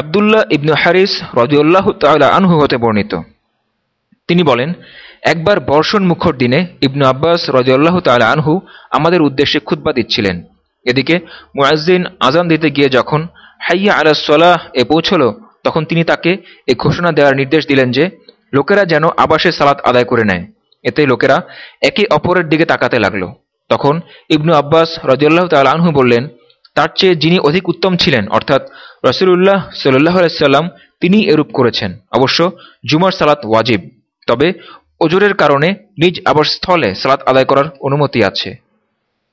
আবদুল্লাহ ইবনু হারিস রদিউল্লাহ তাল্লাহ আনহু হতে বর্ণিত। তিনি বলেন, একবার বর্ষণ মুখর দিনে ইবনু আব্বাস রদিউল্লাহ তাল্লাহ আনহু আমাদের উদ্দেশ্যে খুতবা দিচ্ছিলেন। এদিকে মুয়াজ্জিন আজান দিতে গিয়ে যখন হাইয়া আলাসলাহ এ পৌঁছল, তখন তিনি তাকে এ ঘোষণা দেওয়ার নির্দেশ দিলেন যে, লোকেরা যেন আবাসে সালাত আদায় করে নেয়। এতে লোকেরা একে অপরের দিকে তাকাতে লাগল। তখন ইবনু আব্বাস রদিউল্লাহ তাল আনহু বললেন তার চেয়ে যিনি অধিক উত্তম ছিলেন, অর্থাৎ রসুল্লাহ সাল্লাহ আলাইসাল্লাম তিনি এরূপ করেছেন। অবশ্য জুমার সালাত ওয়াজিব, তবে ওজোরের কারণে নিজ আবার স্থলে সালাত আদায় করার অনুমতি আছে।